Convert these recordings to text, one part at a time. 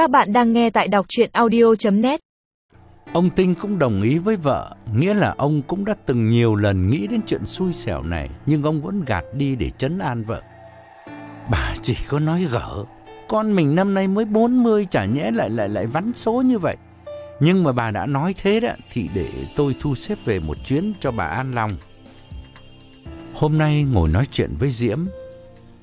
Các bạn đang nghe tại đọc chuyện audio.net Ông Tinh cũng đồng ý với vợ, nghĩa là ông cũng đã từng nhiều lần nghĩ đến chuyện xui xẻo này, nhưng ông vẫn gạt đi để trấn an vợ. Bà chỉ có nói gỡ, con mình năm nay mới 40 chả nhẽ lại lại lại vắn số như vậy. Nhưng mà bà đã nói thế đó thì để tôi thu xếp về một chuyến cho bà an lòng. Hôm nay ngồi nói chuyện với Diễm,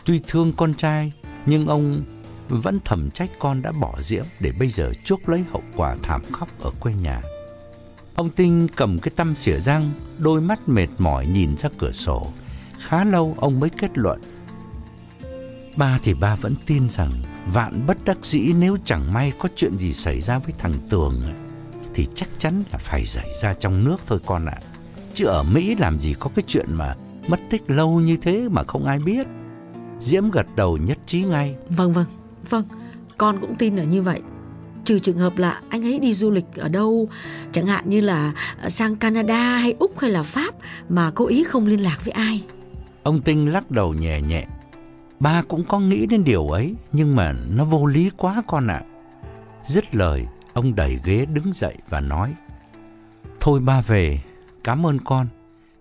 tuy thương con trai nhưng ông vẫn thầm trách con đã bỏ Diễm để bây giờ chuốc lấy hậu quả thảm khốc ở quê nhà. Ông Tinh cầm cái tăm xỉa răng, đôi mắt mệt mỏi nhìn ra cửa sổ. Khá lâu ông mới kết luận. Ba thì ba vẫn tin rằng vạn bất đắc dĩ nếu chẳng may có chuyện gì xảy ra với thằng Tường thì chắc chắn là phải xảy ra trong nước thôi con ạ. Chứ ở Mỹ làm gì có cái chuyện mà mất tích lâu như thế mà không ai biết. Diễm gật đầu nhất trí ngay. Vâng vâng, vâng, con cũng tin là như vậy. Trừ trường hợp là anh ấy đi du lịch ở đâu, chẳng hạn như là ờ, sang Canada hay Úc hay là Pháp mà cố ý không liên lạc với ai. Ông Tinh lắc đầu nhẹ nhẹ. Ba cũng có nghĩ đến điều ấy, nhưng mà nó vô lý quá con ạ. Dứt lời, ông đẩy ghế đứng dậy và nói. Thôi ba về, cảm ơn con.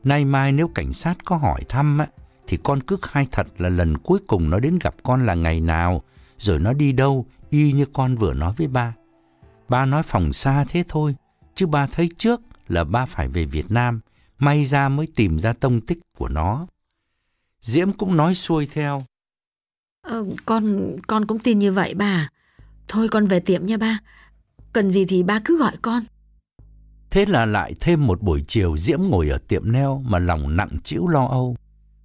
Nay mai nếu cảnh sát có hỏi thăm á, thì con cứ khai thật là lần cuối cùng nó đến gặp con là ngày nào, rồi nó đi đâu, y như con vừa nói với ba. Ba nói phòng xa thế thôi, chứ ba thấy trước là ba phải về Việt Nam, may ra mới tìm ra tông tích của nó. Diễm cũng nói xuôi theo. Ờ, con con cũng tin như vậy bà. Thôi con về tiệm nha ba. Cần gì thì ba cứ gọi con. Thế là lại thêm một buổi chiều Diễm ngồi ở tiệm neo mà lòng nặng trĩu lo âu.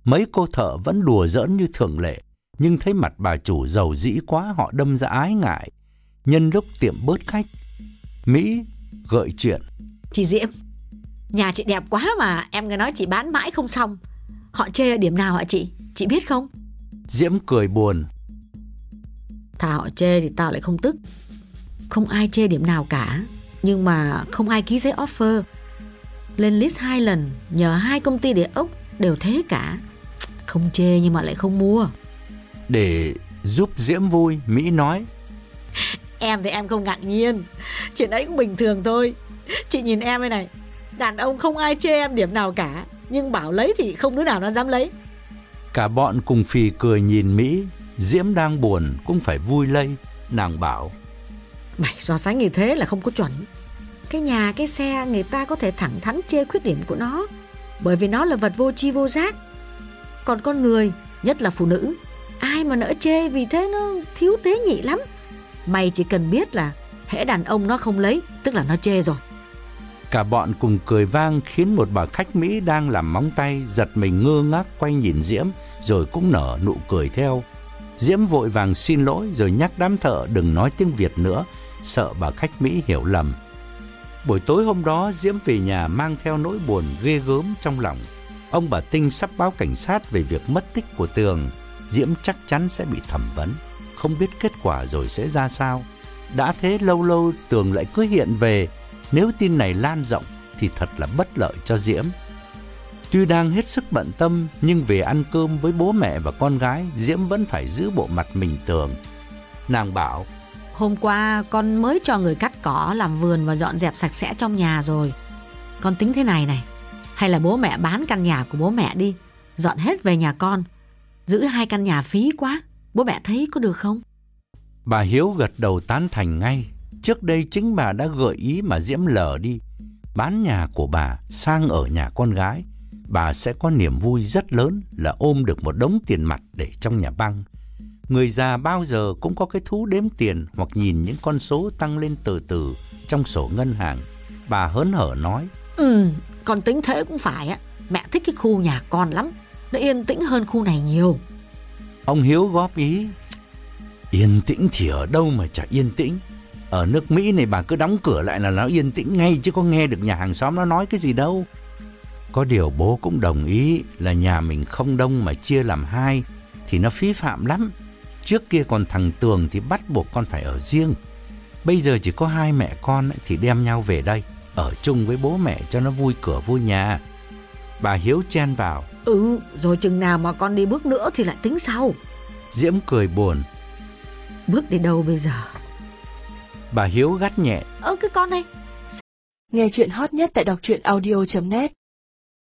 Mấy cô thợ vẫn đùa giỡn như thường lệ, nhưng thấy mặt bà chủ giàu dĩ quá họ đâm ra ái ngại. Nhân lúc tiệm bớt khách, Mỹ gợi chuyện. Chị Diễm, nhà chị đẹp quá mà em nghe nói chị bán mãi không xong. Họ chê ở điểm nào hả chị? Chị biết không? Diễm cười buồn. Thà họ chê thì tao lại không tức. Không ai chê điểm nào cả. Nhưng mà không ai ký giấy offer. Lên list hai lần, nhờ hai công ty địa ốc đều thế cả. Không chê nhưng mà lại không mua. Để giúp Diễm vui, Mỹ nói. Em thì em không ngạc nhiên. Chuyện ấy cũng bình thường thôi. Chị nhìn em đây này. Đàn ông không ai chê em điểm nào cả. Nhưng bảo lấy thì không đứa nào nó dám lấy. Cả bọn cùng phì cười nhìn Mỹ. Diễm đang buồn cũng phải vui lây. Nàng bảo. Mày so sánh như thế là không có chuẩn. Cái nhà, cái xe người ta có thể thẳng thắn chê khuyết điểm của nó. Bởi vì nó là vật vô tri vô giác. Còn con người, nhất là phụ nữ, ai mà nỡ chê vì thế nó thiếu tế nhị lắm. Mày chỉ cần biết là hễ đàn ông nó không lấy, tức là nó chê rồi. Cả bọn cùng cười vang khiến một bà khách Mỹ đang làm móng tay giật mình ngơ ngác quay nhìn Diễm rồi cũng nở nụ cười theo. Diễm vội vàng xin lỗi rồi nhắc đám thợ đừng nói tiếng Việt nữa, sợ bà khách Mỹ hiểu lầm. Buổi tối hôm đó Diễm về nhà mang theo nỗi buồn ghê gớm trong lòng. Ông bà Tinh sắp báo cảnh sát về việc mất tích của Tường. Diễm chắc chắn sẽ bị thẩm vấn, không biết kết quả rồi sẽ ra sao. Đã thế lâu lâu Tường lại cứ hiện về, nếu tin này lan rộng thì thật là bất lợi cho Diễm. Tuy đang hết sức bận tâm, nhưng về ăn cơm với bố mẹ và con gái, Diễm vẫn phải giữ bộ mặt mình tường. Nàng bảo, Hôm qua con mới cho người cắt cỏ làm vườn và dọn dẹp sạch sẽ trong nhà rồi. Con tính thế này này, hay là bố mẹ bán căn nhà của bố mẹ đi, dọn hết về nhà con. Giữ hai căn nhà phí quá, bố mẹ thấy có được không? Bà Hiếu gật đầu tán thành ngay. Trước đây chính bà đã gợi ý mà Diễm lờ đi. Bán nhà của bà sang ở nhà con gái. Bà sẽ có niềm vui rất lớn là ôm được một đống tiền mặt để trong nhà băng. Người già bao giờ cũng có cái thú đếm tiền hoặc nhìn những con số tăng lên từ từ trong sổ ngân hàng. Bà hớn hở nói. Ừ, con tính thế cũng phải á. Mẹ thích cái khu nhà con lắm. Nó yên tĩnh hơn khu này nhiều. Ông Hiếu góp ý. Yên tĩnh thì ở đâu mà chả yên tĩnh. Ở nước Mỹ này bà cứ đóng cửa lại là nó yên tĩnh ngay chứ có nghe được nhà hàng xóm nó nói cái gì đâu. Có điều bố cũng đồng ý là nhà mình không đông mà chia làm hai thì nó phí phạm lắm. Trước kia còn thằng Tường thì bắt buộc con phải ở riêng. Bây giờ chỉ có hai mẹ con thì đem nhau về đây, ở chung với bố mẹ cho nó vui cửa vui nhà. Bà Hiếu chen vào. Ừ, rồi chừng nào mà con đi bước nữa thì lại tính sau. Diễm cười buồn. Bước đi đâu bây giờ? Bà Hiếu gắt nhẹ. Ơ cái con này Nghe chuyện hot nhất tại đọc truyện audio.net